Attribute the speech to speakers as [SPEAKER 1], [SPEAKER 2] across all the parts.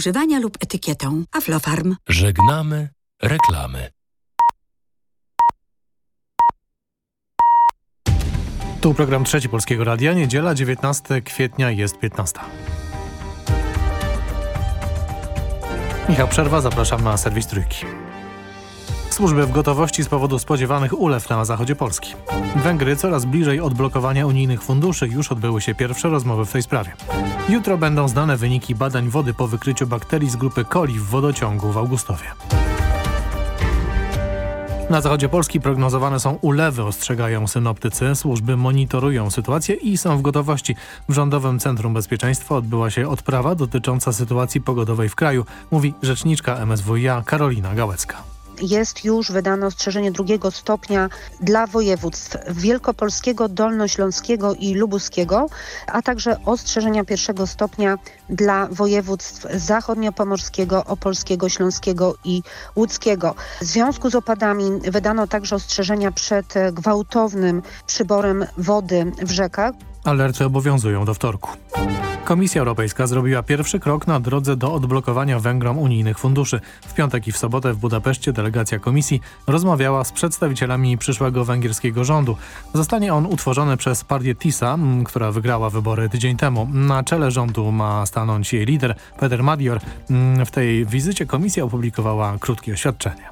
[SPEAKER 1] używania lub etykietą. Aflofarm.
[SPEAKER 2] Żegnamy reklamy.
[SPEAKER 3] Tu program Trzeci Polskiego Radia. Niedziela 19 kwietnia jest 15. Michał Przerwa, zapraszam na serwis Trójki. Służby w gotowości z powodu spodziewanych ulew na zachodzie Polski. Węgry coraz bliżej odblokowania unijnych funduszy. Już odbyły się pierwsze rozmowy w tej sprawie. Jutro będą znane wyniki badań wody po wykryciu bakterii z grupy coli w wodociągu w Augustowie. Na zachodzie Polski prognozowane są ulewy, ostrzegają synoptycy. Służby monitorują sytuację i są w gotowości. W Rządowym Centrum Bezpieczeństwa odbyła się odprawa dotycząca sytuacji pogodowej w kraju, mówi rzeczniczka MSWiA Karolina Gałecka
[SPEAKER 4] jest już wydane ostrzeżenie drugiego stopnia dla województw wielkopolskiego, dolnośląskiego i lubuskiego, a także ostrzeżenia pierwszego stopnia dla województw zachodniopomorskiego, opolskiego, śląskiego i łódzkiego. W związku z opadami wydano także ostrzeżenia przed gwałtownym przyborem wody w rzekach.
[SPEAKER 3] Alerty obowiązują do wtorku. Komisja Europejska zrobiła pierwszy krok na drodze do odblokowania Węgrom unijnych funduszy. W piątek i w sobotę w Budapeszcie delegacja komisji rozmawiała z przedstawicielami przyszłego węgierskiego rządu. Zostanie on utworzony przez partię TISA, która wygrała wybory tydzień temu. Na czele rządu ma stanąć jej lider Peter Madior. W tej wizycie komisja opublikowała krótkie oświadczenie.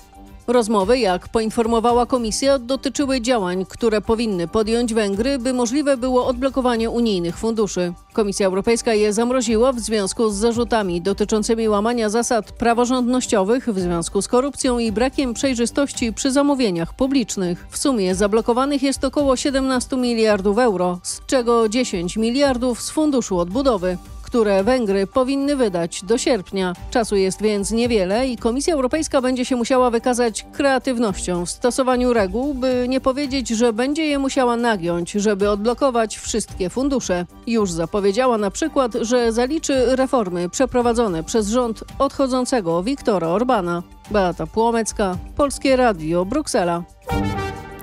[SPEAKER 5] Rozmowy, jak poinformowała komisja, dotyczyły działań, które powinny podjąć Węgry, by możliwe było odblokowanie unijnych funduszy. Komisja Europejska je zamroziła w związku z zarzutami dotyczącymi łamania zasad praworządnościowych w związku z korupcją i brakiem przejrzystości przy zamówieniach publicznych. W sumie zablokowanych jest około 17 miliardów euro, z czego 10 miliardów z Funduszu Odbudowy które Węgry powinny wydać do sierpnia. Czasu jest więc niewiele i Komisja Europejska będzie się musiała wykazać kreatywnością w stosowaniu reguł, by nie powiedzieć, że będzie je musiała nagiąć, żeby odblokować wszystkie fundusze. Już zapowiedziała na przykład, że zaliczy reformy przeprowadzone przez rząd odchodzącego Viktora Orbana. Beata Płomecka, Polskie Radio, Bruksela.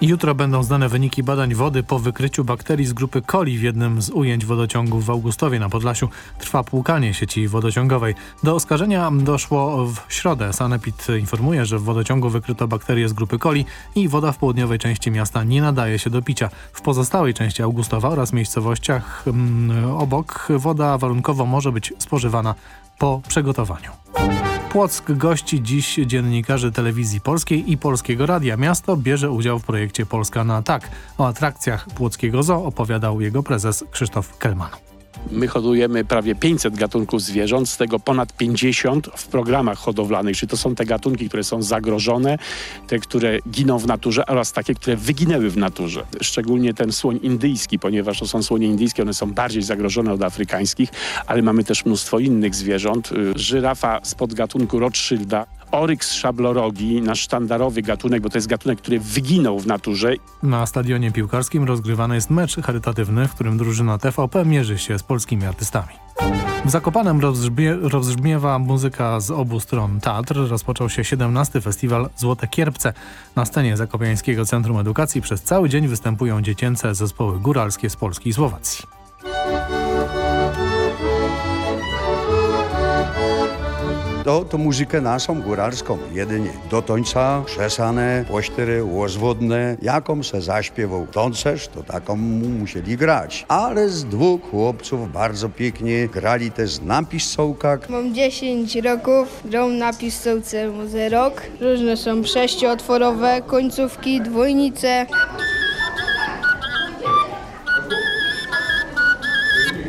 [SPEAKER 3] Jutro będą znane wyniki badań wody po wykryciu bakterii z grupy coli w jednym z ujęć wodociągów w Augustowie na Podlasiu. Trwa płukanie sieci wodociągowej. Do oskarżenia doszło w środę. Sanepid informuje, że w wodociągu wykryto bakterie z grupy coli i woda w południowej części miasta nie nadaje się do picia. W pozostałej części Augustowa oraz miejscowościach mm, obok woda warunkowo może być spożywana po przygotowaniu. Płock gości dziś dziennikarzy telewizji polskiej i Polskiego Radia. Miasto bierze udział w projekcie Polska na tak. O atrakcjach Płockiego Zoo opowiadał jego prezes Krzysztof Kelman.
[SPEAKER 6] My hodujemy prawie 500 gatunków zwierząt, z tego ponad 50 w programach hodowlanych. Czyli to są te gatunki, które są zagrożone, te, które giną w naturze oraz takie, które wyginęły w naturze. Szczególnie ten słoń indyjski, ponieważ to są słonie indyjskie, one są bardziej zagrożone od afrykańskich, ale mamy też mnóstwo innych zwierząt. Żyrafa z podgatunku Rothschilda, Oryx szablorogi, nasz sztandarowy gatunek, bo to jest gatunek, który wyginął w naturze.
[SPEAKER 3] Na stadionie piłkarskim rozgrywany jest mecz charytatywny, w którym drużyna TVP mierzy się z polskimi artystami. W Zakopanem rozbrzmie, rozbrzmiewa muzyka z obu stron Teatr. Rozpoczął się 17. festiwal Złote Kierpce. Na scenie Zakopiańskiego Centrum Edukacji przez cały dzień występują dziecięce zespoły góralskie z Polski i Słowacji.
[SPEAKER 7] To, to muzykę naszą góralską jedynie. Do końca krzesane, pościery łozwodne, jaką se zaśpiewał tancerz, to taką mu musieli grać. Ale z dwóch chłopców bardzo pięknie grali też na pistołkach.
[SPEAKER 8] Mam 10 roków, gram na pistołce muzy rok. Różne są sześciootworowe, końcówki, dwojnice.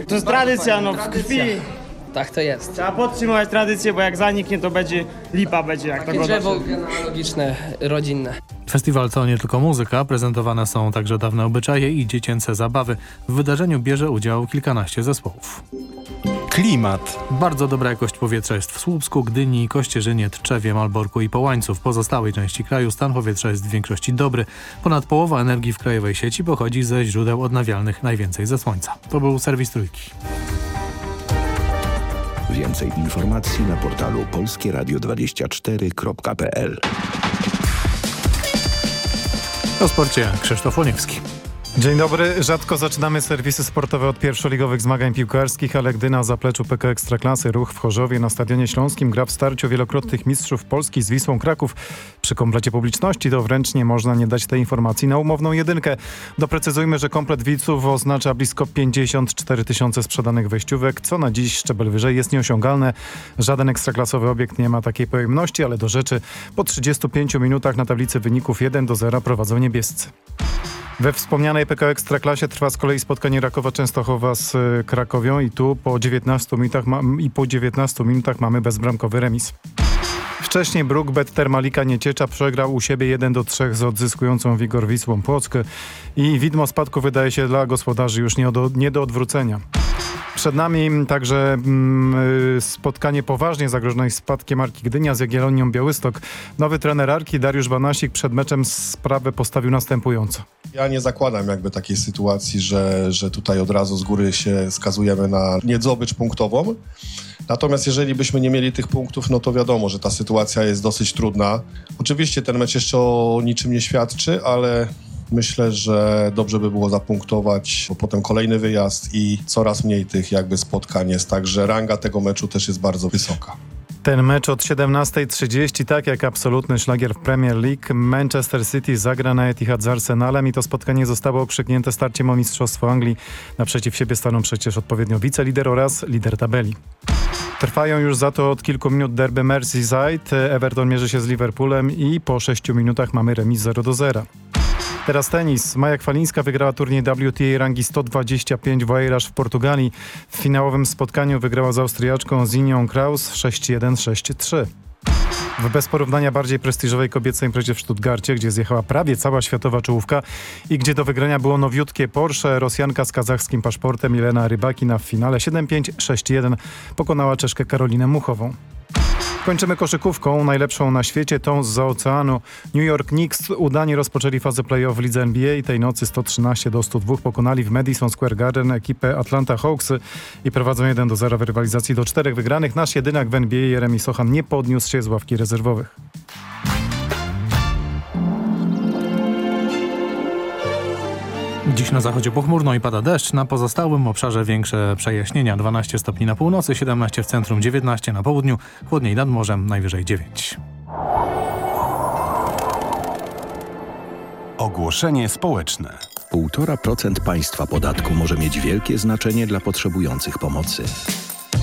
[SPEAKER 9] To jest tradycja, no w krwi.
[SPEAKER 10] Tak to jest.
[SPEAKER 9] Trzeba podtrzymywać tradycję, bo jak zaniknie, to będzie lipa, będzie jak
[SPEAKER 10] Takie
[SPEAKER 9] to
[SPEAKER 10] drzewo genealogiczne, rodzinne.
[SPEAKER 3] Festiwal to nie tylko muzyka, prezentowane są także dawne obyczaje i dziecięce zabawy. W wydarzeniu bierze udział kilkanaście zespołów.
[SPEAKER 2] Klimat.
[SPEAKER 3] Bardzo dobra jakość powietrza jest w Słupsku, Gdyni, Kościerzynie, Tczewie, Malborku i Połańcu. W pozostałej części kraju stan powietrza jest w większości dobry. Ponad połowa energii w krajowej sieci pochodzi ze źródeł odnawialnych, najwięcej ze słońca. To był serwis Trójki.
[SPEAKER 11] Więcej informacji na portalu polskieradio24.pl
[SPEAKER 3] O sporcie Krzysztof Łoniewski.
[SPEAKER 12] Dzień dobry. Rzadko zaczynamy serwisy sportowe od pierwszoligowych zmagań piłkarskich, ale gdy na zapleczu PK Ekstraklasy ruch w Chorzowie na Stadionie Śląskim gra w starciu wielokrotnych mistrzów Polski z Wisłą Kraków przy komplecie publiczności, to wręcz nie można nie dać tej informacji na umowną jedynkę. Doprecyzujmy, że komplet widzów oznacza blisko 54 tysiące sprzedanych wejściówek, co na dziś szczebel wyżej jest nieosiągalne. Żaden ekstraklasowy obiekt nie ma takiej pojemności, ale do rzeczy po 35 minutach na tablicy wyników 1 do 0 prowadzą niebiescy. We wspomnianej PK Ekstraklasie trwa z kolei spotkanie Rakowa Częstochowa z y, Krakowią i tu po 19 minutach, i po 19 minutach mamy bezbramkowy remis. Wcześniej Brookbet Termalika Nieciecza przegrał u siebie 1 do 3 z odzyskującą Wigor Wisłą Płock i widmo spadku wydaje się dla gospodarzy już nie do, nie do odwrócenia. Przed nami także mm, y, spotkanie poważnie zagrożonej spadkiem Arki Gdynia z Jagiellonią Białystok. Nowy trener Arki Dariusz Banasik przed meczem sprawę postawił następująco.
[SPEAKER 13] Ja nie zakładam jakby takiej sytuacji, że, że tutaj od razu z góry się skazujemy na niedzobycz punktową. Natomiast jeżeli byśmy nie mieli tych punktów, no to wiadomo, że ta sytuacja jest dosyć trudna. Oczywiście ten mecz jeszcze o niczym nie świadczy, ale Myślę, że dobrze by było zapunktować, bo potem kolejny wyjazd i coraz mniej tych jakby spotkań jest, także ranga tego meczu też jest bardzo wysoka.
[SPEAKER 12] Ten mecz od 17.30, tak jak absolutny szlagier w Premier League, Manchester City zagra na Etihad z Arsenalem i to spotkanie zostało okrzyknięte starciem o Mistrzostwo Anglii. Naprzeciw siebie staną przecież odpowiednio wicelider oraz lider tabeli. Trwają już za to od kilku minut derby Merseyside. Everton mierzy się z Liverpoolem i po 6 minutach mamy remis 0 do 0. Teraz tenis. Maja Kwalińska wygrała turniej WTA rangi 125 w Oeiras w Portugalii. W finałowym spotkaniu wygrała z Austriaczką Zinią Kraus 6-1-6-3. W bez porównania bardziej prestiżowej kobiecej imprezie w Stuttgarcie, gdzie zjechała prawie cała światowa czołówka i gdzie do wygrania było nowiutkie Porsche, Rosjanka z kazachskim paszportem Jelena Rybakina w finale 7-5-6-1 pokonała Czeszkę Karolinę Muchową. Kończymy koszykówką, najlepszą na świecie, tą z oceanu. New York Knicks udanie rozpoczęli fazę playoff w lidze NBA tej nocy 113 do 102 pokonali w Madison Square Garden ekipę Atlanta Hawks i prowadzą 1 do 0 w rywalizacji do czterech wygranych. Nasz jedynak w NBA Jeremy Sochan nie podniósł się z ławki rezerwowych.
[SPEAKER 3] Dziś na zachodzie pochmurno i pada deszcz, na pozostałym obszarze większe przejaśnienia. 12 stopni na północy, 17 w centrum, 19 na południu, chłodniej nad morzem, najwyżej 9.
[SPEAKER 2] Ogłoszenie społeczne.
[SPEAKER 11] 1,5% państwa podatku może mieć wielkie znaczenie dla potrzebujących pomocy.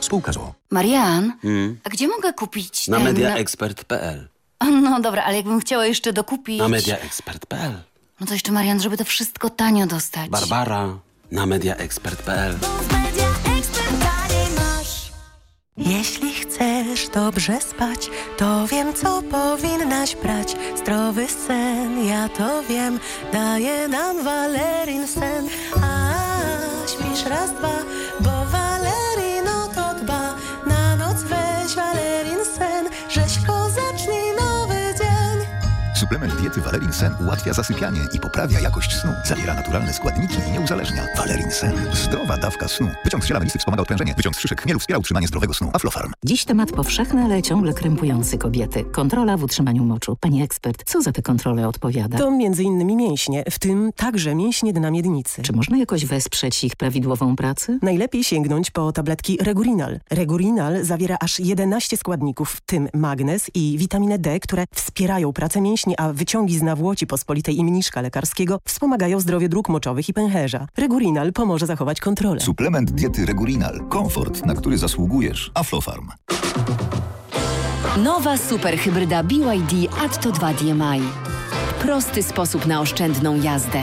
[SPEAKER 14] Spółka ZOO.
[SPEAKER 15] Marian,
[SPEAKER 16] Hmm.
[SPEAKER 15] a gdzie mogę kupić
[SPEAKER 16] Na
[SPEAKER 15] ten...
[SPEAKER 16] mediaexpert.pl
[SPEAKER 15] No dobra, ale jakbym chciała jeszcze dokupić...
[SPEAKER 16] Na mediaexpert.pl
[SPEAKER 15] No to jeszcze, Marian, żeby to wszystko tanio dostać.
[SPEAKER 16] Barbara na mediaexpert.pl
[SPEAKER 17] Jeśli chcesz dobrze spać, to wiem, co powinnaś brać. Zdrowy sen, ja to wiem, daje nam Valerin sen. A śpisz raz, dwa, bo Valerin
[SPEAKER 18] Suplement diety Valerin Sen ułatwia zasypianie i poprawia jakość snu. Zawiera naturalne składniki i nie uzależnia. Valerin Sen. Zdrowa dawka snu. Wyciąg z ziela melisy wspomaga odprężenie. Wyciąg z szyszek chmielu wspiera utrzymanie zdrowego snu. Aflofarm.
[SPEAKER 1] Dziś temat powszechny, ale ciągle krępujący kobiety. Kontrola w utrzymaniu moczu. Pani ekspert, co za tę kontrolę odpowiada?
[SPEAKER 19] To między innymi mięśnie, w tym także mięśnie dna miednicy.
[SPEAKER 1] Czy można jakoś wesprzeć ich prawidłową pracę?
[SPEAKER 19] Najlepiej sięgnąć po tabletki Regurinal. Regurinal zawiera aż 11 składników, w tym magnez i witaminę D, które wspierają pracę mięśni, a wyciągi z nawłoci pospolitej i mniszka lekarskiego wspomagają zdrowie dróg moczowych i pęcherza. Regurinal pomoże zachować kontrolę.
[SPEAKER 20] Suplement diety Regurinal. Komfort, na który zasługujesz. Aflofarm.
[SPEAKER 21] Nowa superhybryda BYD Atto 2 DMI. Prosty sposób na oszczędną jazdę.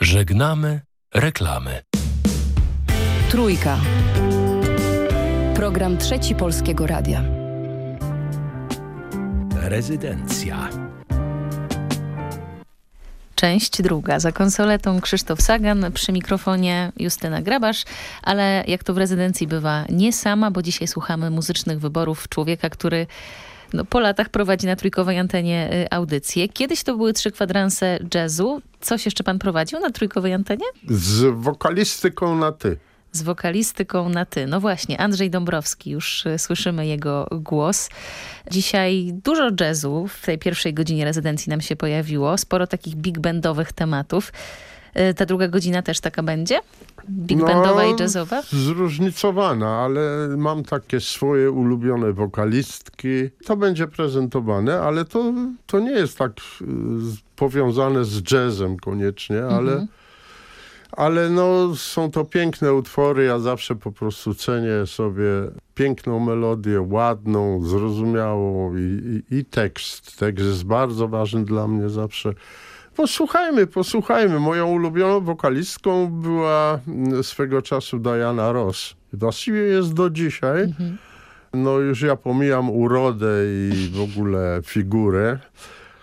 [SPEAKER 2] Żegnamy reklamy.
[SPEAKER 21] Trójka. Program Trzeci Polskiego Radia.
[SPEAKER 2] Rezydencja.
[SPEAKER 22] Część druga. Za konsoletą Krzysztof Sagan, przy mikrofonie Justyna Grabasz, ale jak to w rezydencji bywa, nie sama, bo dzisiaj słuchamy muzycznych wyborów człowieka, który no, po latach prowadzi na trójkowej antenie y, audycję. Kiedyś to były trzy kwadranse jazzu. Coś jeszcze pan prowadził na trójkowej antenie?
[SPEAKER 23] Z wokalistyką na ty.
[SPEAKER 22] Z wokalistyką na ty. No właśnie, Andrzej Dąbrowski, już y, słyszymy jego głos. Dzisiaj dużo jazzu w tej pierwszej godzinie rezydencji nam się pojawiło. Sporo takich big bandowych tematów. Y, Ta druga godzina też taka będzie? Big
[SPEAKER 23] No,
[SPEAKER 22] bandowa i jazzowa?
[SPEAKER 23] Zróżnicowana, ale mam takie swoje ulubione wokalistki. To będzie prezentowane, ale to, to nie jest tak y, powiązane z jazzem koniecznie, ale,
[SPEAKER 22] Mhm.
[SPEAKER 23] ale no, są to piękne utwory. Ja zawsze po prostu cenię sobie piękną melodię, ładną, zrozumiałą i, i, i tekst. Tekst jest bardzo ważny dla mnie zawsze. Posłuchajmy, posłuchajmy. Moją ulubioną wokalistką była mm, swego czasu Diana Ross. Właściwie jest do dzisiaj. No już ja pomijam urodę i w ogóle figurę.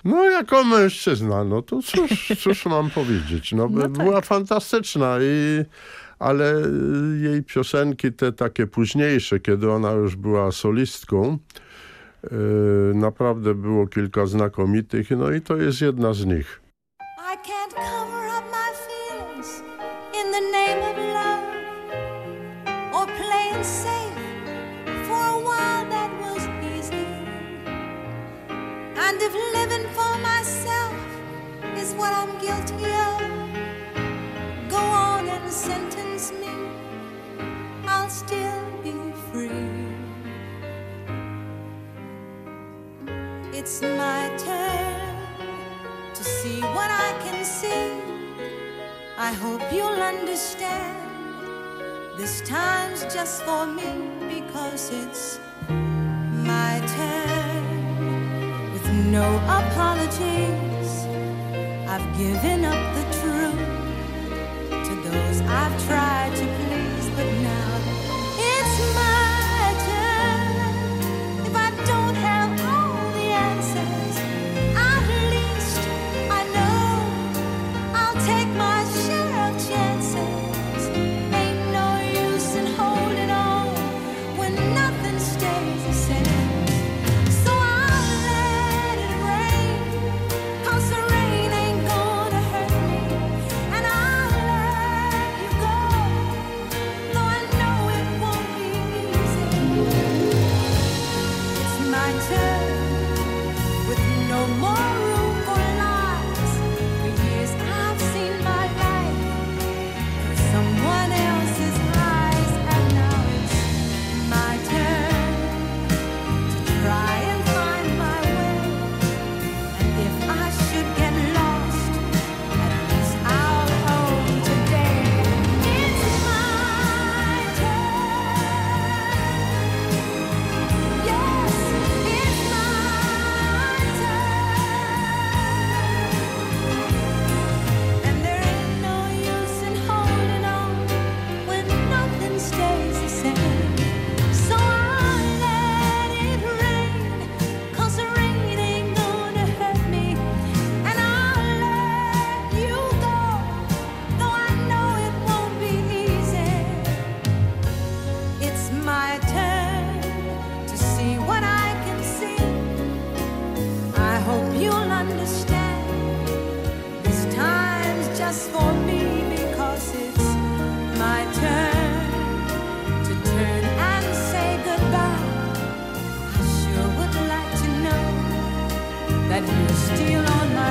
[SPEAKER 23] No jako mężczyzna, no to cóż, cóż mam powiedzieć. No, była fantastyczna i ale jej piosenki te takie późniejsze, kiedy ona już była solistką, y, naprawdę było kilka znakomitych, no i to jest jedna z nich.
[SPEAKER 24] Can't cover up my feelings in the name of love or playing safe. For a while that was easy. And if living for myself is what I'm guilty of, go on and sentence me. I'll still be free. It's my turn to see what I can see. I hope you'll understand. This time's just for me because it's my turn. With no apologies, I've given up the truth to those I've tried to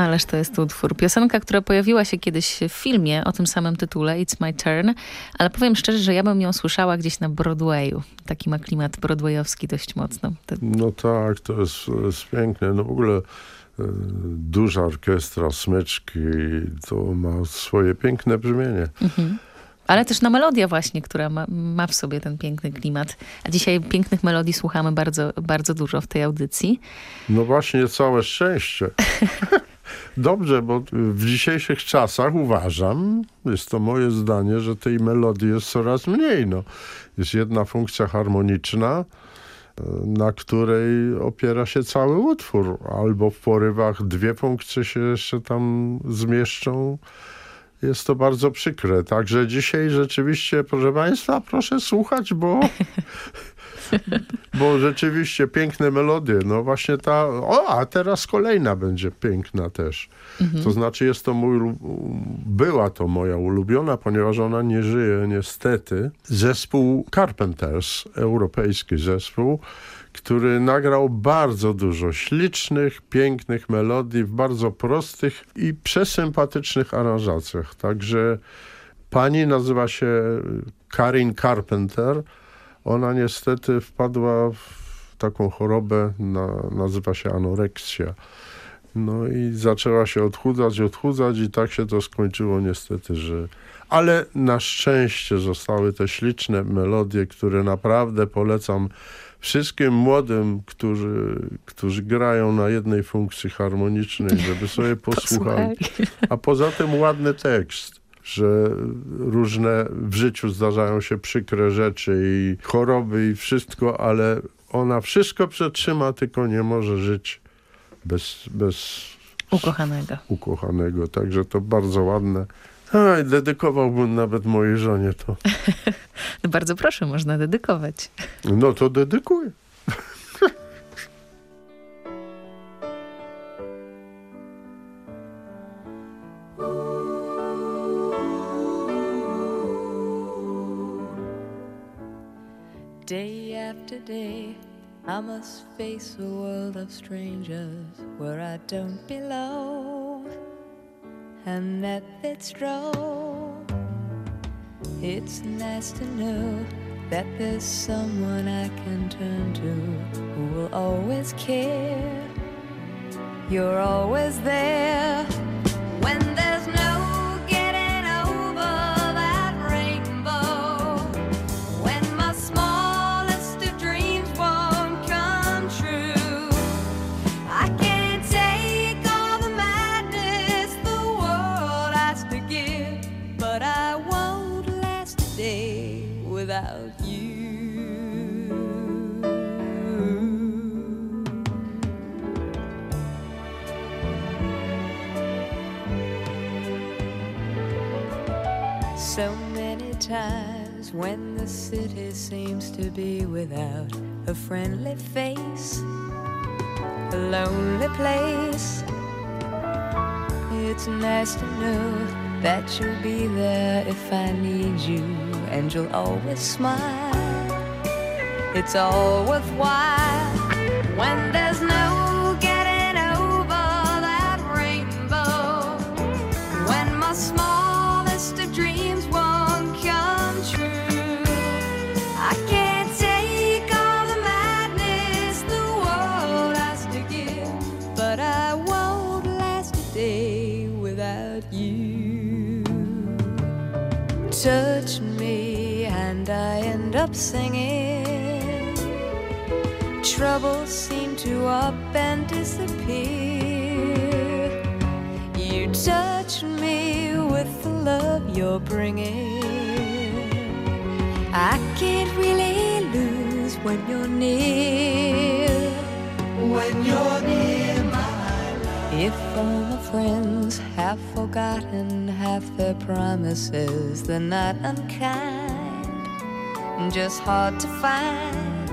[SPEAKER 22] Ależ to jest utwór. Piosenka, która pojawiła się kiedyś w filmie o tym samym tytule, It's My Turn, ale powiem szczerze, że ja bym ją słyszała gdzieś na Broadwayu. Taki ma klimat broadwayowski dość mocno.
[SPEAKER 23] No tak, to jest, jest piękne. No w ogóle e, duża orkiestra, smyczki, to ma swoje piękne brzmienie.
[SPEAKER 22] Mhm. Ale też na melodia właśnie, która ma, ma, w sobie ten piękny klimat. A dzisiaj pięknych melodii słuchamy bardzo, bardzo dużo w tej audycji.
[SPEAKER 23] No właśnie, całe szczęście. Dobrze, bo w dzisiejszych czasach uważam, jest to moje zdanie, że tej melodii jest coraz mniej. No. Jest jedna funkcja harmoniczna, na której opiera się cały utwór. Albo w porywach dwie funkcje się jeszcze tam zmieszczą. Jest to bardzo przykre. Także dzisiaj rzeczywiście, proszę Państwa, proszę słuchać, bo bo rzeczywiście piękne melodie. No właśnie ta, o, a teraz kolejna będzie piękna też. Mhm. To znaczy jest to mój, była to moja ulubiona, ponieważ ona nie żyje niestety. Zespół Carpenters, europejski zespół, który nagrał bardzo dużo ślicznych, pięknych melodii w bardzo prostych i przesympatycznych aranżacjach. Także pani nazywa się Karin Carpenter, ona niestety wpadła w taką chorobę, na, nazywa się anoreksja. No i zaczęła się odchudzać, odchudzać i tak się to skończyło niestety, że... Ale na szczęście zostały te śliczne melodie, które naprawdę polecam wszystkim młodym, którzy, którzy grają na jednej funkcji harmonicznej, żeby sobie posłuchali. A poza tym ładny tekst że różne w życiu zdarzają się przykre rzeczy i choroby i wszystko, ale ona wszystko przetrzyma, tylko nie może żyć bez, bez
[SPEAKER 22] ukochanego.
[SPEAKER 23] ukochanego. Także to bardzo ładne. Aj, dedykowałbym nawet mojej żonie to.
[SPEAKER 22] no bardzo proszę, można dedykować.
[SPEAKER 23] No to dedykuję.
[SPEAKER 25] Day after day, I must face a world of strangers where I don't belong. Not that strong. It's nice to know that there's someone I can turn to who will always care. You're always there times when the city seems to be without a friendly face, a lonely place. It's nice to know that you'll be there if I need you, and you'll always smile. It's all worthwhile when there's up singing. Troubles seem to up and disappear. You touch me with the love you're bringing. I can't really lose when you're near. When you're near, my love. If all my friends have forgotten half their promises. They're not unkind, just hard to find.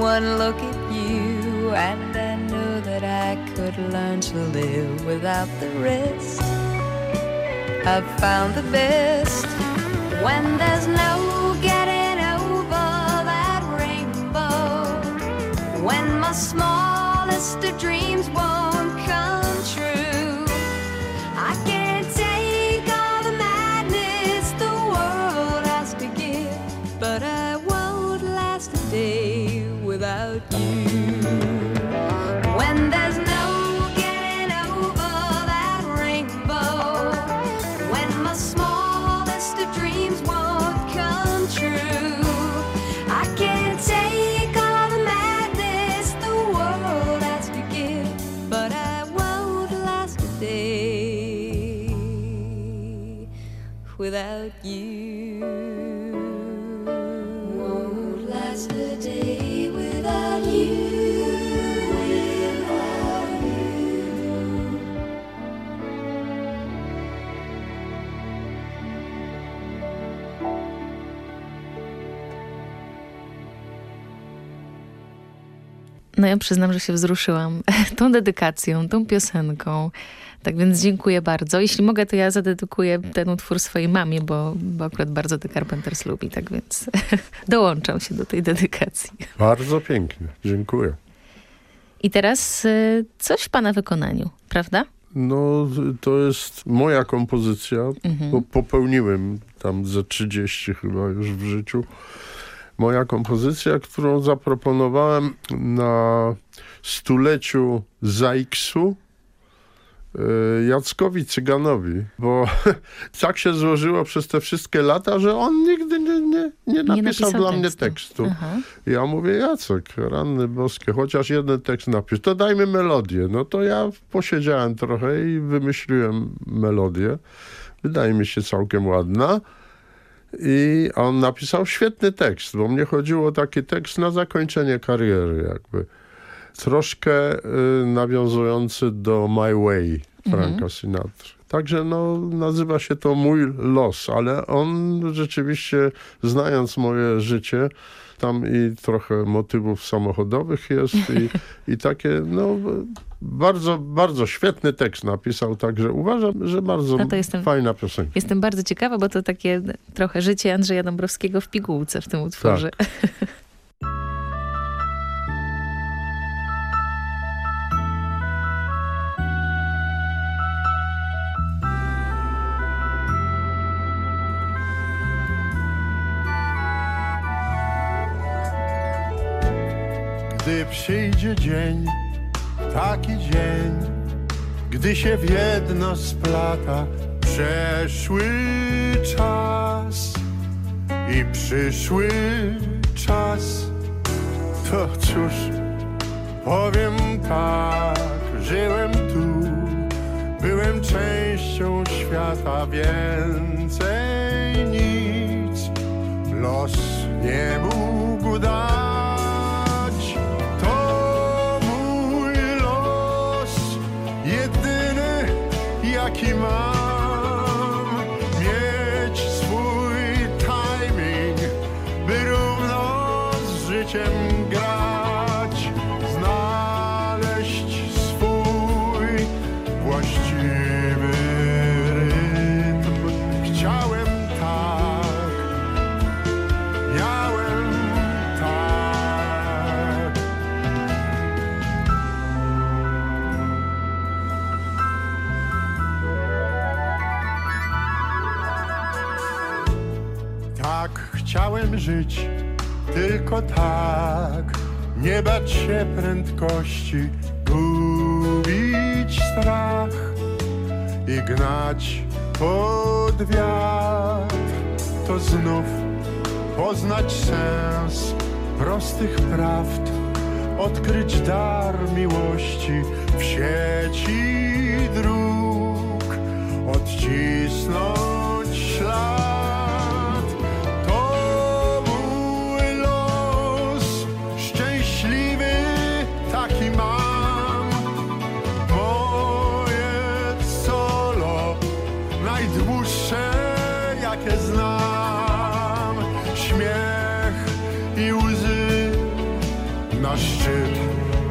[SPEAKER 25] One look at you, and I know that I could learn to live without the rest. I've found the best when there's no getting over that rainbow. When my smallest
[SPEAKER 22] ja przyznam, że się wzruszyłam tą dedykacją, tą piosenką. Tak więc dziękuję bardzo. Jeśli mogę, to ja zadedykuję ten utwór swojej mamie, bo, bo akurat bardzo The Carpenters lubi, tak więc dołączam się do tej dedykacji.
[SPEAKER 26] Bardzo pięknie, dziękuję.
[SPEAKER 22] I teraz y, coś w pana wykonaniu, prawda?
[SPEAKER 26] No, to jest moja kompozycja,
[SPEAKER 22] Mhm.
[SPEAKER 26] bo popełniłem tam ze 30 chyba już w życiu. Moja kompozycja, którą zaproponowałem na stuleciu Zajksu y, Jackowi Cyganowi, bo tak się złożyło przez te wszystkie lata, że on nigdy nie, nie, nie napisał
[SPEAKER 22] napisał
[SPEAKER 26] dla mnie
[SPEAKER 22] tekstu.
[SPEAKER 26] tekstu.
[SPEAKER 22] Aha.
[SPEAKER 26] Ja mówię, Jacek, ranny boskie, chociaż jeden tekst napisz, to dajmy melodię. No to ja posiedziałem trochę i wymyśliłem melodię. Wydaje mi się całkiem ładna. I on napisał świetny tekst, bo mnie chodziło o taki tekst na zakończenie kariery jakby. Troszkę y, nawiązujący do My Way Franka
[SPEAKER 23] Mhm.
[SPEAKER 26] Sinatra. Także no, nazywa się to Mój Los, ale on rzeczywiście, znając moje życie, tam i trochę motywów samochodowych jest i, i takie, no bardzo, bardzo świetny tekst napisał, także uważam, że bardzo
[SPEAKER 22] No to jestem-
[SPEAKER 26] fajna piosenka.
[SPEAKER 22] Jestem bardzo ciekawa, bo to takie trochę życie Andrzeja Dąbrowskiego w pigułce w tym utworze.
[SPEAKER 23] Gdy przyjdzie dzień, taki dzień, gdy się w jedno splata przeszły czas i przyszły czas, to cóż, powiem tak, żyłem tu, byłem częścią świata, więcej nic los nie mógł dać. Tylko tak. Nie bać się prędkości, gubić strach i gnać pod wiatr. To znów poznać sens prostych prawd, odkryć dar miłości w sieci dróg, odcisnąć taki mam. Moje solo, najdłuższe jakie znam. Śmiech i łzy na szczyt,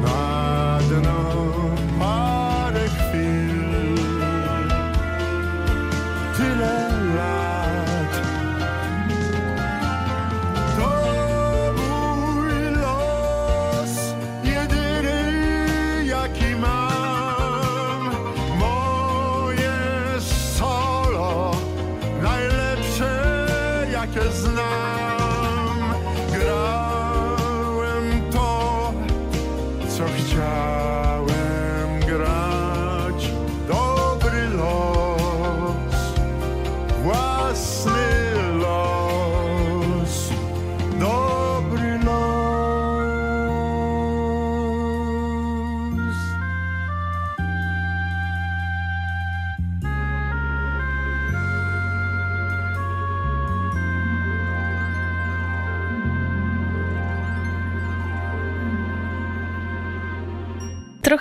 [SPEAKER 23] na dno, parę chwil. Tyle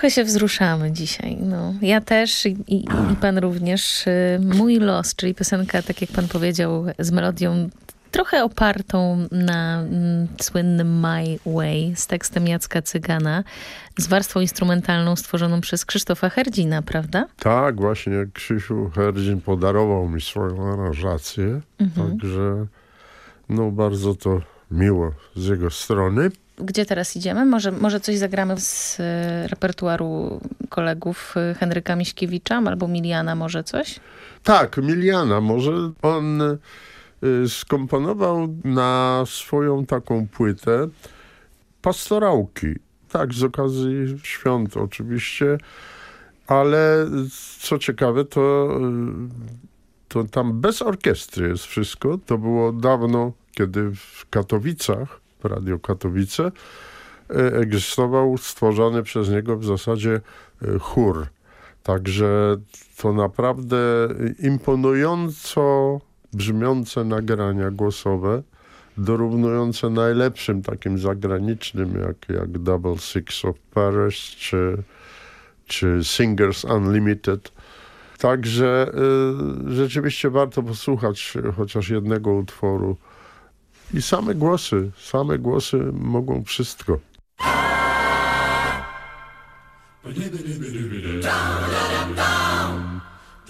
[SPEAKER 22] Trochę się wzruszamy dzisiaj. No. Ja też i, i, i pan również. Y, Mój los, czyli piosenka, tak jak pan powiedział, z melodią trochę opartą na mm, słynnym My Way z tekstem Jacka Cygana, z warstwą instrumentalną stworzoną przez Krzysztofa Herdzina, prawda?
[SPEAKER 23] Tak, właśnie Krzysiu Herdzin podarował mi swoją aranżację,
[SPEAKER 22] Mhm.
[SPEAKER 23] także no bardzo to miło z jego strony.
[SPEAKER 22] Gdzie teraz idziemy? Może, może coś zagramy z y, repertuaru kolegów y, Henryka Miśkiewicza albo Miliana, może coś?
[SPEAKER 23] Tak, Miliana, może on y, skomponował na swoją taką płytę pastorałki. Tak, z okazji świąt oczywiście, ale co ciekawe, to, to tam bez orkiestry jest wszystko. To było dawno, kiedy w Katowicach, Radio Katowice, y, egzystował stworzony przez niego w zasadzie y, chór. Także to naprawdę imponująco brzmiące nagrania głosowe, dorównujące najlepszym takim zagranicznym, jak, jak Double Six of Paris czy, czy Singers Unlimited. Także y, rzeczywiście warto posłuchać chociaż jednego utworu. I same głosy, same głosy mogą wszystko.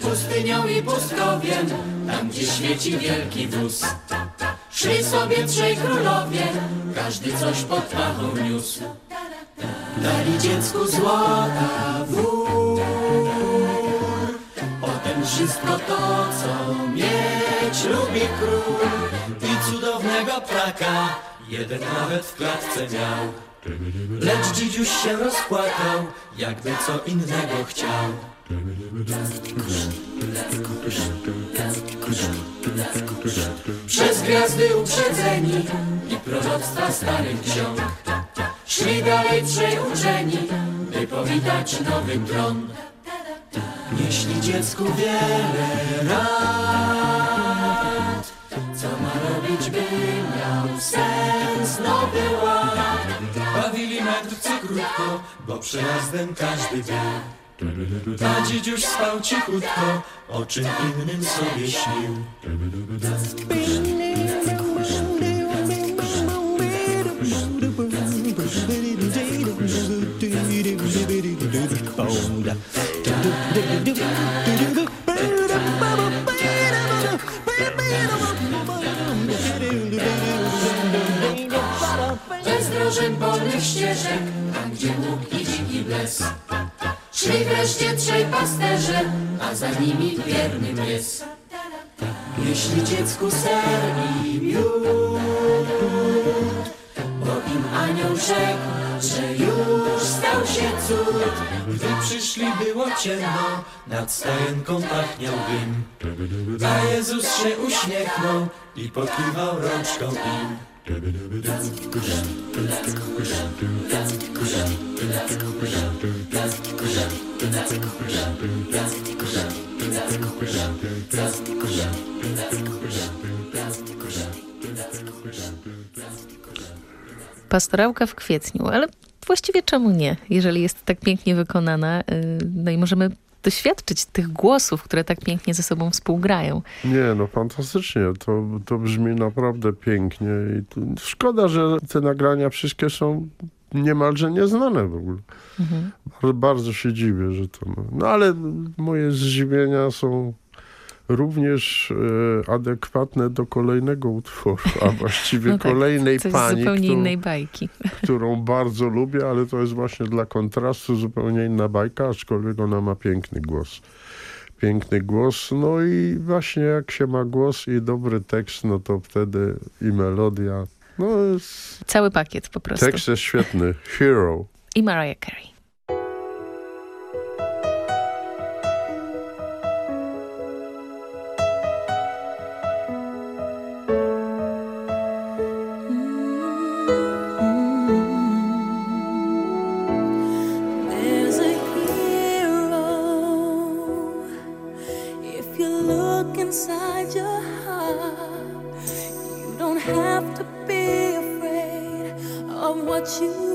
[SPEAKER 27] Pustynią i pustkowiem, tam gdzie świeci wielki wóz. Szli sobie trzej królowie, każdy coś pod pachą niósł. Dali dziecku złota wór, potem wszystko to, co mieć lubi król. I cudownego ptaka, jeden nawet w klatce miał. Lecz dzidziuś się rozpłakał, jakby co innego chciał. Przez gwiazdy uprzedzeni i proroctwa starych ksiąg Szli dalej trzej uczeni, by powitać nowy tron Nieśli dziecku wiele Co robić, by miał sens. Nowy ład. Bawili mędrcy krótko, bo przejazdem każdy był a dzidziuś spał cichutko, o czym innym sobie śnił. Bezdrożem polnych ścieżek, tam gdzie łuk i dziki les. Szli wreszcie trzej pasterze, a za nimi wierny pies. Jeśli dziecku ser i miód, bo im anioł rzekł, że już stał się cud. Gdy przyszli było ciemno, nad stajenką pachniał dym. A Jezus się uśmiechnął i pokiwał rączką im.
[SPEAKER 22] Pastorałka w kwietniu, ale właściwie czemu nie, jeżeli jest tak pięknie wykonana. y, No i możemy doświadczyć tych głosów, które tak pięknie ze sobą współgrają.
[SPEAKER 23] Nie, no fantastycznie. To, to brzmi naprawdę pięknie. I to, szkoda, że te nagrania wszystkie są niemalże nieznane w ogóle.
[SPEAKER 22] Mhm.
[SPEAKER 23] Bardzo, bardzo się dziwię, że to... No, ale moje zdziwienia są również e, adekwatne do kolejnego utworu, a właściwie
[SPEAKER 22] No tak,
[SPEAKER 23] kolejnej pani,
[SPEAKER 22] zupełnie
[SPEAKER 23] którą,
[SPEAKER 22] innej bajki.
[SPEAKER 23] którą bardzo lubię, ale to jest właśnie dla kontrastu zupełnie inna bajka, aczkolwiek ona ma piękny głos. Piękny głos, no i właśnie jak się ma głos i dobry tekst, no to wtedy i melodia. No
[SPEAKER 22] Cały pakiet po prostu.
[SPEAKER 23] tekst jest świetny. Hero.
[SPEAKER 22] I Mariah Carey.
[SPEAKER 28] You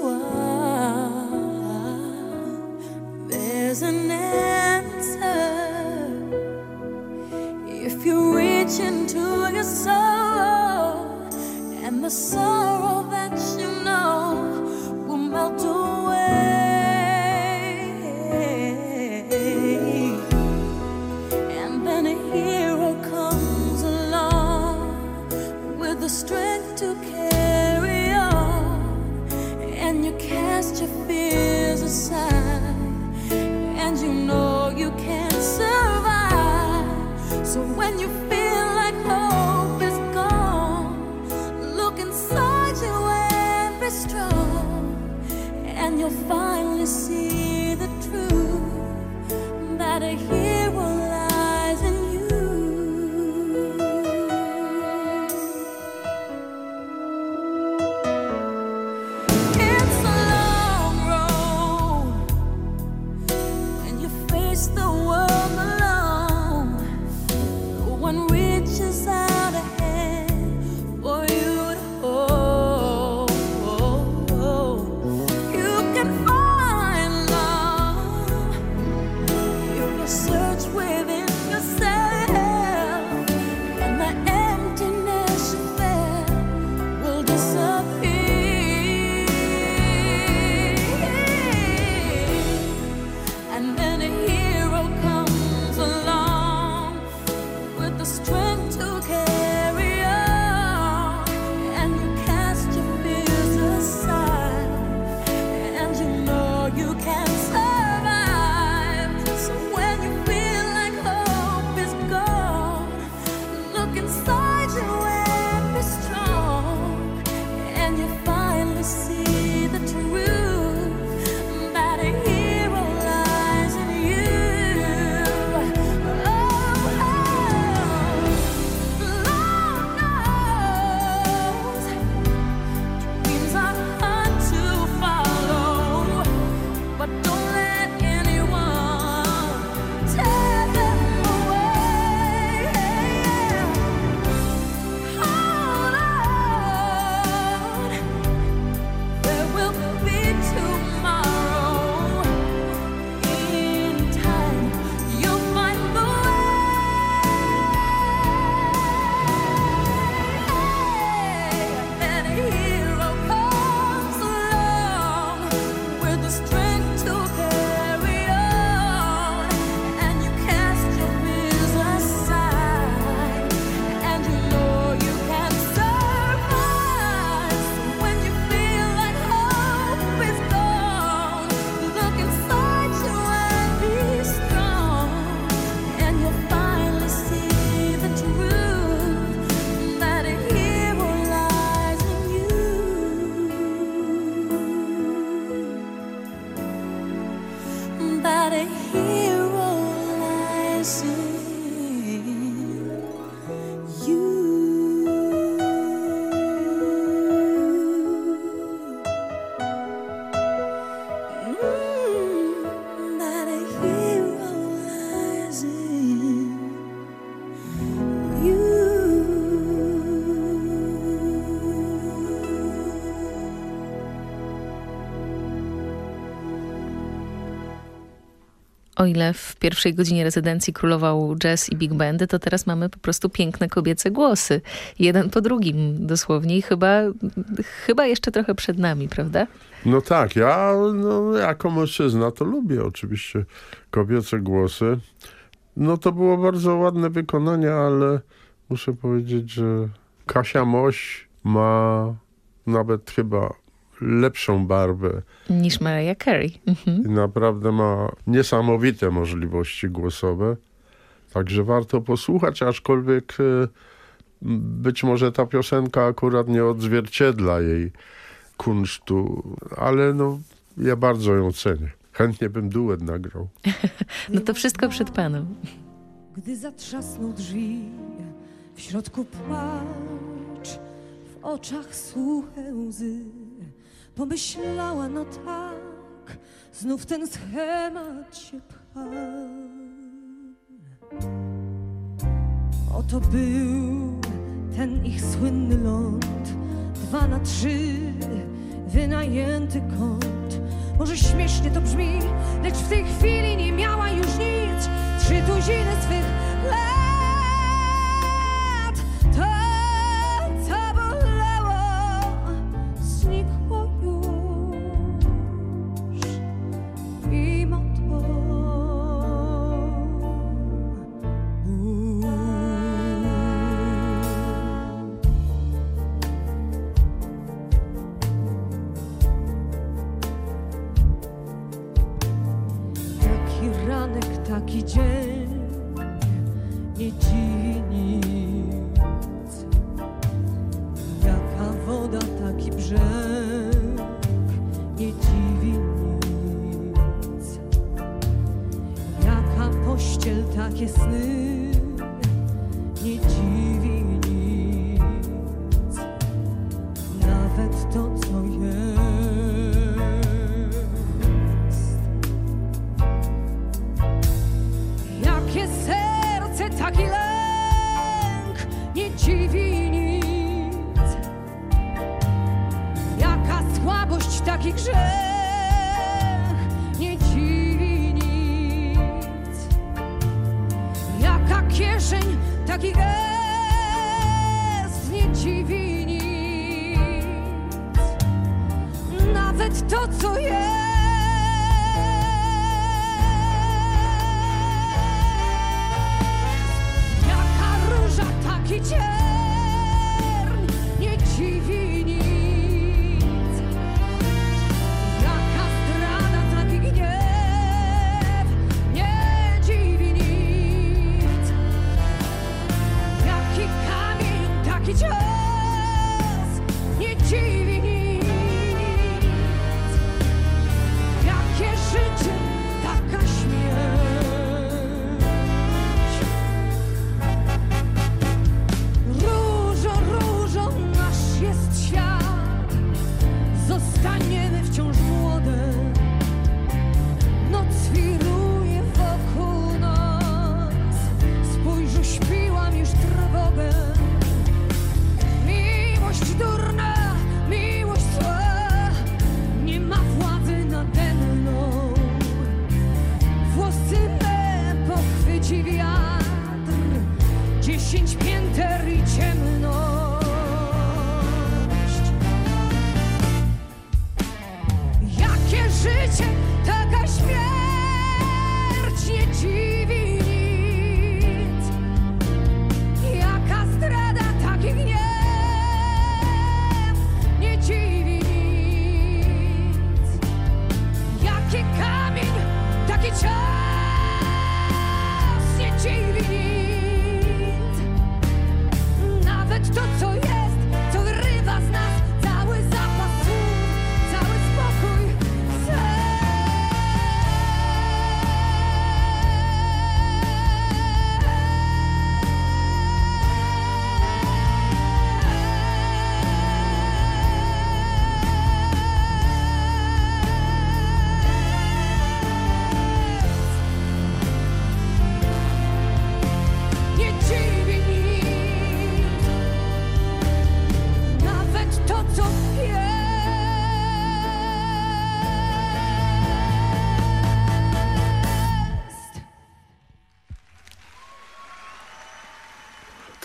[SPEAKER 28] the strength to carry
[SPEAKER 22] O ile w pierwszej godzinie rezydencji królował jazz i big bandy, to teraz mamy po prostu piękne kobiece głosy. Jeden po drugim dosłownie i chyba, chyba jeszcze trochę przed nami, prawda?
[SPEAKER 23] No tak, ja no, jako mężczyzna to lubię oczywiście kobiece głosy. No to było bardzo ładne wykonanie, ale muszę powiedzieć, że Kasia Moś ma nawet chyba lepszą barwę.
[SPEAKER 22] Niż Mariah Carey. Mhm.
[SPEAKER 23] I naprawdę ma niesamowite możliwości głosowe. Także warto posłuchać, aczkolwiek e, być może ta piosenka akurat nie odzwierciedla jej kunsztu, ale no ja bardzo ją cenię. Chętnie bym duet nagrał.
[SPEAKER 22] No to wszystko przed panem.
[SPEAKER 28] Gdy zatrzasną drzwi, w środku płacz, w oczach suche łzy, pomyślała, no tak, znów ten schemat się pcha. Oto był ten ich słynny ląd, dwa na trzy, wynajęty kąt,
[SPEAKER 29] Może śmiesznie to brzmi, lecz w tej chwili nie miała już nic. Trzy tuziny swych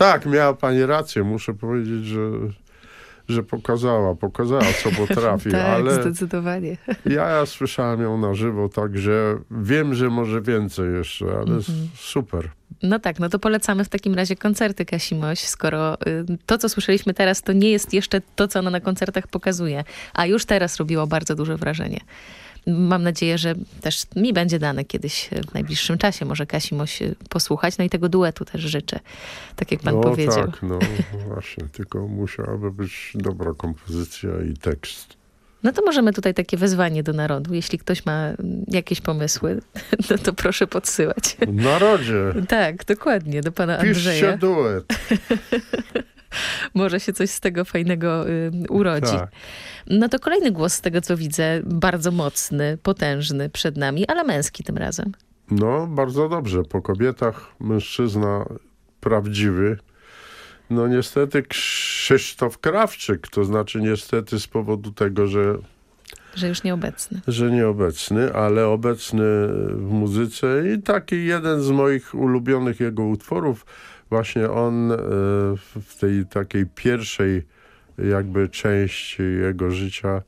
[SPEAKER 23] Tak, miała pani rację. Muszę powiedzieć, że, że pokazała, pokazała, co potrafi.
[SPEAKER 22] tak,
[SPEAKER 23] ale
[SPEAKER 22] zdecydowanie.
[SPEAKER 23] ja, słyszałem ją na żywo, także wiem, że może więcej jeszcze, ale
[SPEAKER 22] Mhm.
[SPEAKER 23] super.
[SPEAKER 22] No tak, no to polecamy w takim razie koncerty Kasimoś, skoro y, to, co słyszeliśmy teraz, to nie jest jeszcze to, co ona na koncertach pokazuje, a już teraz robiło bardzo duże wrażenie. Mam nadzieję, że też mi będzie dane kiedyś w najbliższym czasie może Kasimoś posłuchać, no i tego duetu też życzę, tak jak pan
[SPEAKER 23] no
[SPEAKER 22] powiedział.
[SPEAKER 23] tak, no właśnie, tylko musiałaby być dobra kompozycja i tekst.
[SPEAKER 22] No to możemy tutaj takie wezwanie do narodu. Jeśli ktoś ma mm, jakieś pomysły, no to proszę podsyłać.
[SPEAKER 23] W narodzie.
[SPEAKER 22] Tak, dokładnie, do pana
[SPEAKER 23] Piszcie
[SPEAKER 22] Andrzeja.
[SPEAKER 23] duet.
[SPEAKER 22] Może się coś z tego fajnego y, urodzi.
[SPEAKER 23] Tak.
[SPEAKER 22] No to kolejny głos z tego, co widzę, bardzo mocny, potężny przed nami, ale męski tym razem.
[SPEAKER 23] No, bardzo dobrze. Po kobietach mężczyzna prawdziwy. No niestety Krzysztof Krawczyk, to znaczy niestety z powodu tego, że
[SPEAKER 22] Że już nieobecny.
[SPEAKER 23] Że nieobecny, ale obecny w muzyce i taki jeden z moich ulubionych jego utworów, właśnie on e, w tej takiej pierwszej jakby części jego życia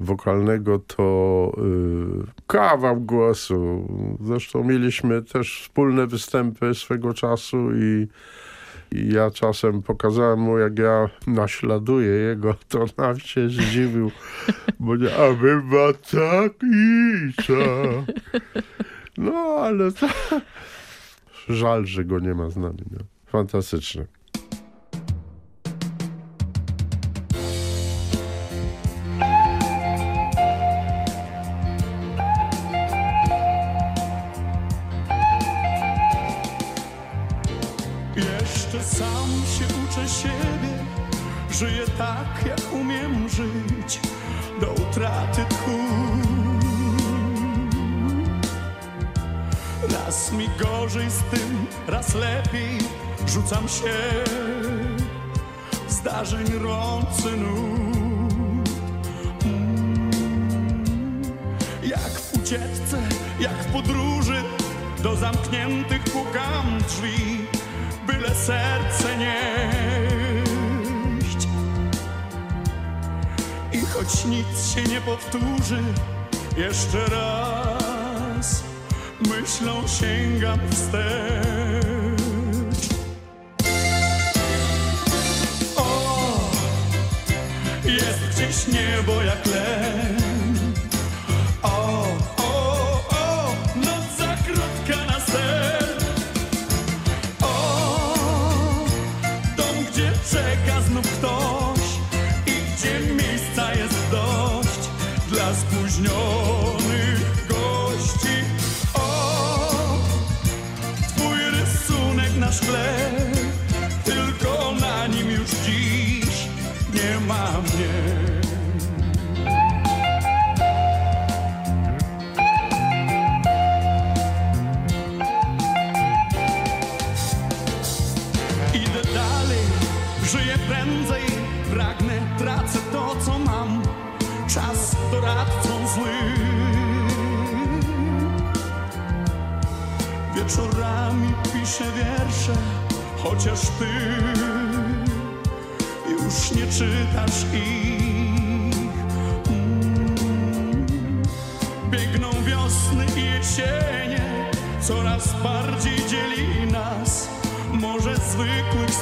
[SPEAKER 23] wokalnego to y, kawał głosu. Zresztą mieliśmy też wspólne występy swego czasu i, i ja czasem pokazałem mu, jak ja naśladuję jego, to nawet się zdziwił, bo nie, a bywa tak i tak. No, ale to... Żal, że go nie ma z nami. No. Fantastyczne.
[SPEAKER 30] Jeszcze sam się uczę siebie Żyję tak, jak umiem żyć Do utraty tchu Raz mi gorzej z tym, raz lepiej Rzucam się. Zdarzeń rący nut Mm. Jak w ucieczce, jak w podróży Do zamkniętych pukam drzwi Byle serce nieść I choć nic się nie powtórzy Jeszcze raz Myślą sięgam wstecz gdzieś niebo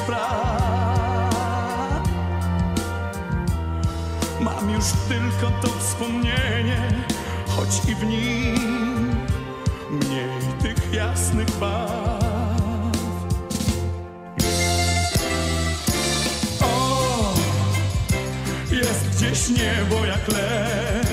[SPEAKER 30] spraw Mam już tylko to wspomnienie Choć i w nim Mniej tych jasnych barw. Gdzieś niebo jak len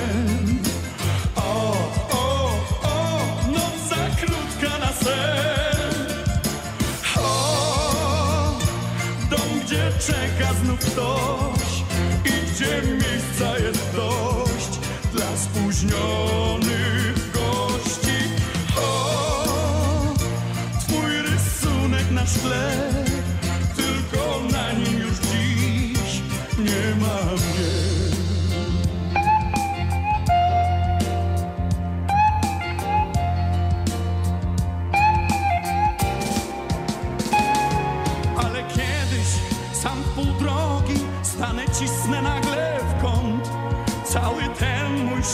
[SPEAKER 30] ktoś I gdzie miejsca jest dość Dla spóźnionych gości. O, twój rysunek na szkle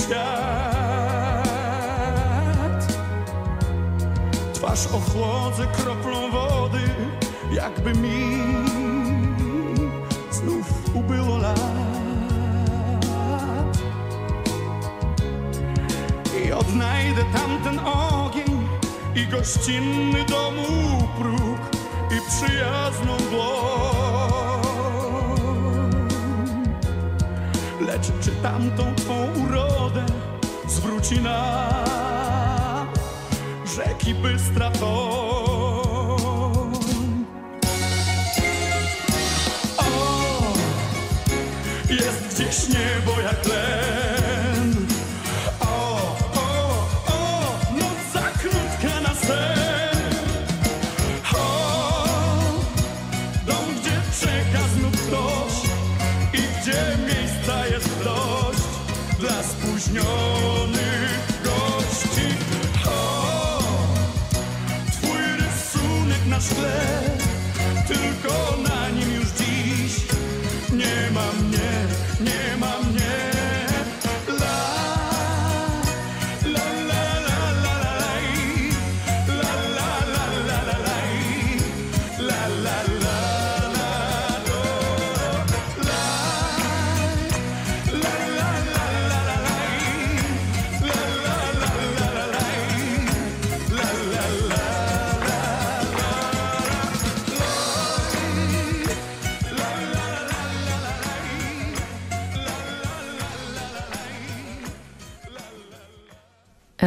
[SPEAKER 30] świat. Twarz ochłodzę kroplą wody, jakby mi znów ubyło lat. I odnajdę tamten ogień i gościnny domu próg i przyjazną dłoń. Lecz czy tamtą twą urodę zwróci nam rzeki bystra toń? O, jest gdzieś niebo jak len.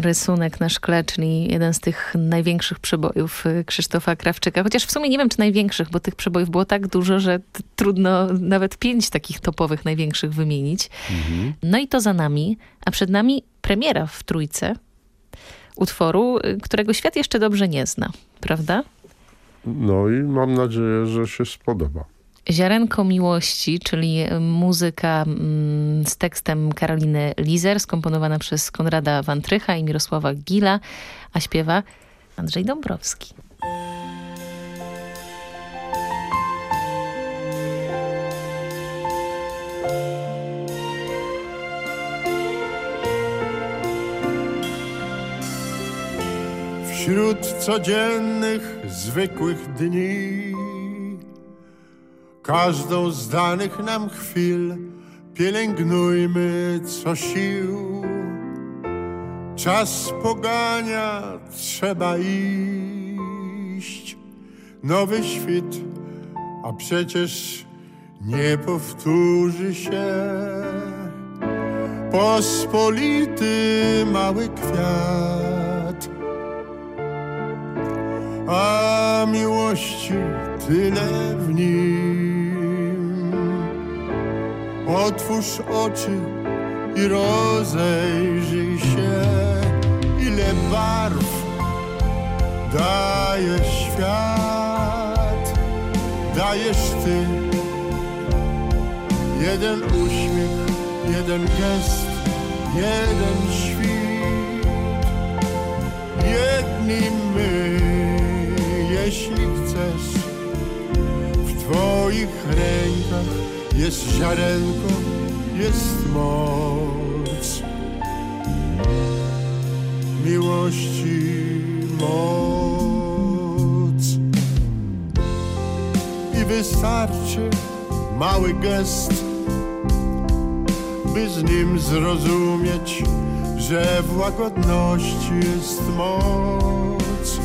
[SPEAKER 22] Rysunek na szkle, czyli jeden z tych największych przebojów y, Krzysztofa Krawczyka. Chociaż w sumie nie wiem, czy największych, bo tych przebojów było tak dużo, że trudno nawet pięć takich topowych największych wymienić. Mhm. No i to za nami, a przed nami premiera w Trójce utworu, y, którego świat jeszcze dobrze nie zna, prawda?
[SPEAKER 31] No i mam nadzieję, że się spodoba.
[SPEAKER 22] Ziarenko Miłości, czyli muzyka mm, z tekstem Karoliny Lizer, skomponowana przez Konrada Wantrycha i Mirosława Gila, a śpiewa Andrzej Dąbrowski.
[SPEAKER 23] Wśród codziennych, zwykłych dni Każdą z danych nam chwil pielęgnujmy co sił. Czas pogania, trzeba iść. Nowy świt, a przecież nie powtórzy się. Pospolity mały kwiat, a miłości tyle w nim. Otwórz oczy i rozejrzyj się, ile barw daje świat. Dajesz ty jeden uśmiech, jeden gest, jeden świt. Jedni my, jeśli chcesz, w twoich rękach jest ziarenko, jest moc. Miłości moc. I wystarczy mały gest, by z nim zrozumieć, że w łagodności jest moc,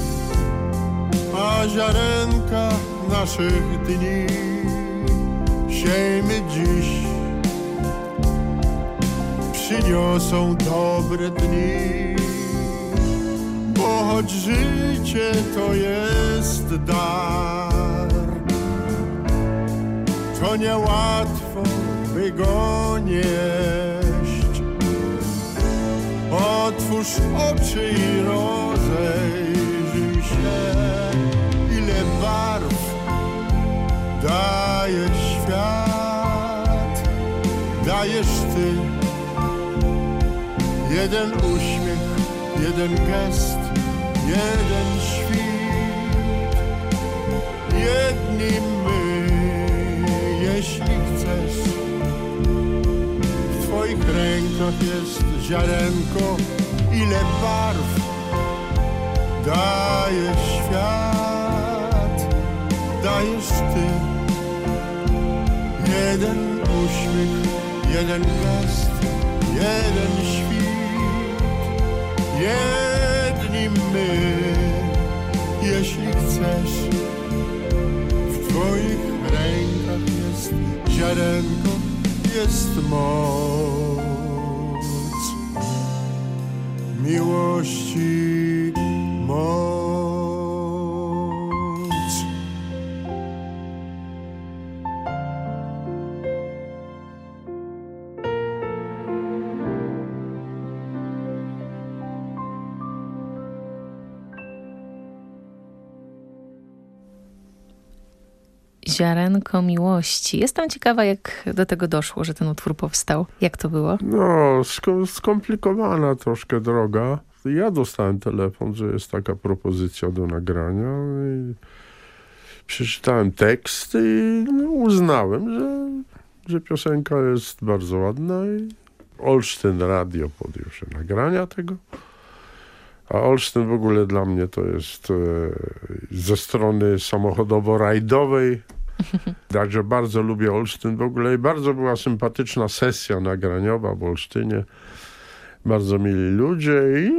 [SPEAKER 23] a ziarenka naszych dni siejmy dziś. Przyniosą dobre dni. Bo choć życie to jest dar To niełatwo by go nieść. Otwórz oczy i rozejrzyj się Ile barw daje dajesz ty. Jeden uśmiech, jeden gest, jeden świt. Jedni my, jeśli chcesz. W twoich rękach jest ziarenko Ile barw daje świat. Dajesz ty. Jeden uśmiech, jeden gest, jeden świt. Jedni my, jeśli chcesz. W twoich rękach jest ziarenko, jest moc. Miłości
[SPEAKER 22] Ziarenko miłości. Jestem ciekawa, jak do tego doszło, że ten utwór powstał. Jak to było?
[SPEAKER 31] No, skomplikowana troszkę droga. Ja dostałem telefon, że jest taka propozycja do nagrania i przeczytałem tekst i no, uznałem, że, że piosenka jest bardzo ładna i Olsztyn Radio podjął się nagrania tego. A Olsztyn w ogóle dla mnie to jest e, ze strony samochodowo-rajdowej. Także bardzo lubię Olsztyn w ogóle i bardzo była sympatyczna sesja nagraniowa w Olsztynie. Bardzo mili ludzie i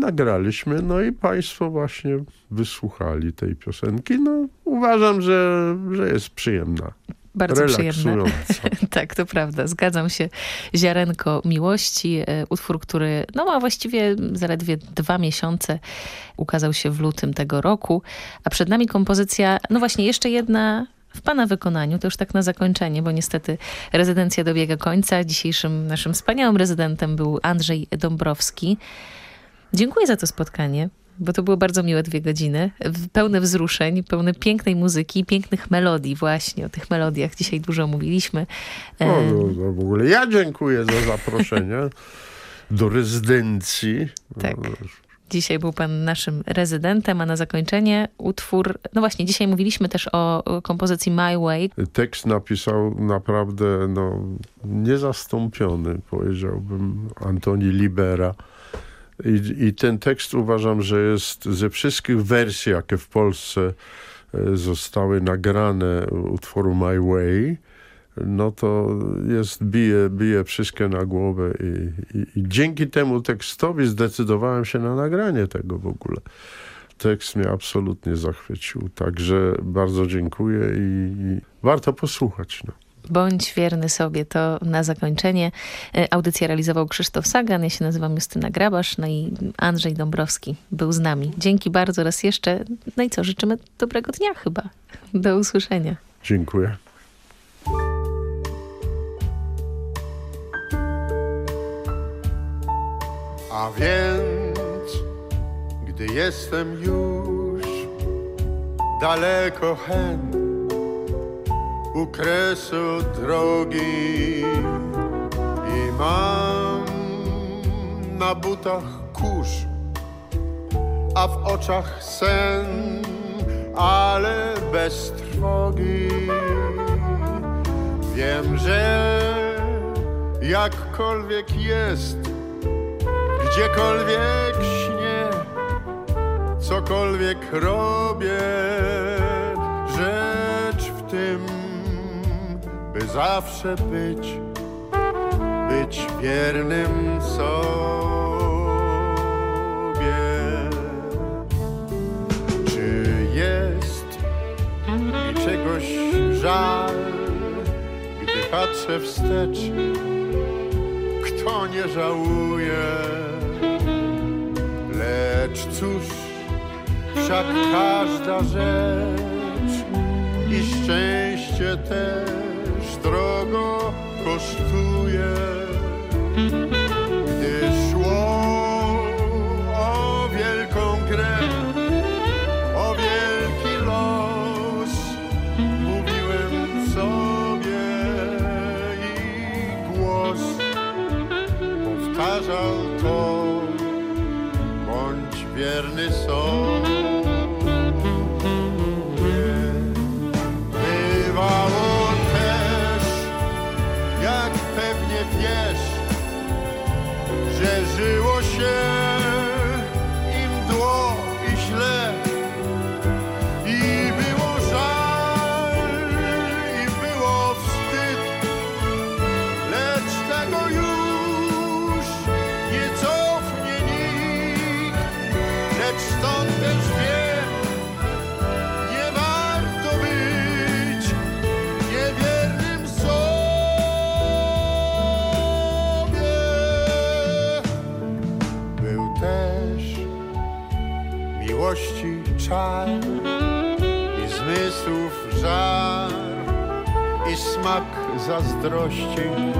[SPEAKER 31] nagraliśmy, no i państwo właśnie wysłuchali tej piosenki. No uważam, że, że jest przyjemna.
[SPEAKER 22] Bardzo
[SPEAKER 32] relaksująca.
[SPEAKER 22] tak, to prawda. Zgadzam się. Ziarenko Miłości, e, utwór, który no, ma właściwie zaledwie dwa miesiące. Ukazał się w lutym tego roku. A przed nami kompozycja, no właśnie, jeszcze jedna w Pana wykonaniu, to już tak na zakończenie, bo niestety rezydencja dobiega końca. Dzisiejszym naszym wspaniałym rezydentem był Andrzej Dąbrowski. Dziękuję za to spotkanie, bo to było bardzo miłe dwie godziny, pełne wzruszeń, pełne pięknej muzyki, pięknych melodii właśnie. O tych melodiach dzisiaj dużo mówiliśmy.
[SPEAKER 32] O,
[SPEAKER 22] E,
[SPEAKER 32] no, no w ogóle ja dziękuję za zaproszenie do rezydencji.
[SPEAKER 22] Tak. Dzisiaj był pan naszym rezydentem, a na zakończenie utwór, no właśnie, dzisiaj mówiliśmy też o kompozycji My Way.
[SPEAKER 32] Tekst napisał naprawdę no, niezastąpiony, powiedziałbym, Antoni Libera. I, I ten tekst uważam, że jest ze wszystkich wersji, jakie w Polsce e, zostały nagrane utworu My Way, no to jest, bije, bije wszystkie na głowę i, i, i dzięki temu tekstowi zdecydowałem się na nagranie tego w ogóle. Tekst mnie absolutnie zachwycił, także bardzo dziękuję i, i warto posłuchać. No.
[SPEAKER 22] Bądź wierny sobie, to na zakończenie. E, Audycję realizował Krzysztof Sagan, ja się nazywam Justyna Grabasz, no i Andrzej Dąbrowski był z nami. Dzięki bardzo raz jeszcze. No i co, życzymy dobrego dnia chyba. Do usłyszenia.
[SPEAKER 32] Dziękuję.
[SPEAKER 23] A więc, gdy jestem już daleko hen u kresu drogi i mam na butach kurz, a w oczach sen, ale bez trwogi. Wiem, że jakkolwiek jest, gdziekolwiek śnię, cokolwiek robię, rzecz w tym, by zawsze być, być wiernym sobie. Czy jest mi czegoś żal, gdy patrzę wstecz? Kto nie żałuje? Cóż, wszak każda rzecz i szczęście też drogo kosztuje. Zazdrości.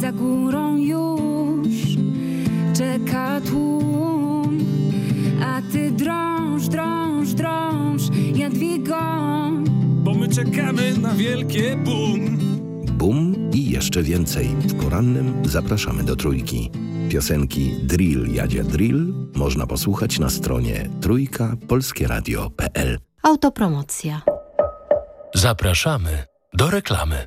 [SPEAKER 29] za górą już czeka tłum. A ty drąż, drąż, drąż, Jadwigo.
[SPEAKER 33] Bo my czekamy na wielkie bum.
[SPEAKER 11] Bum i jeszcze więcej. W porannym zapraszamy do trójki. Piosenki Drill Jadzia Drill można posłuchać na stronie trójka polskieradio.pl.
[SPEAKER 15] Autopromocja.
[SPEAKER 2] Zapraszamy do reklamy.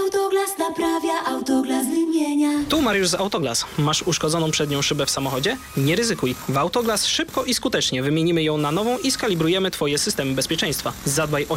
[SPEAKER 34] Autoglas naprawia, autoglas wymienia.
[SPEAKER 35] Tu Mariusz z Autoglas. Masz uszkodzoną przednią szybę w samochodzie? Nie ryzykuj. W Autoglas szybko i skutecznie wymienimy ją na nową i skalibrujemy Twoje systemy bezpieczeństwa. Zadbaj o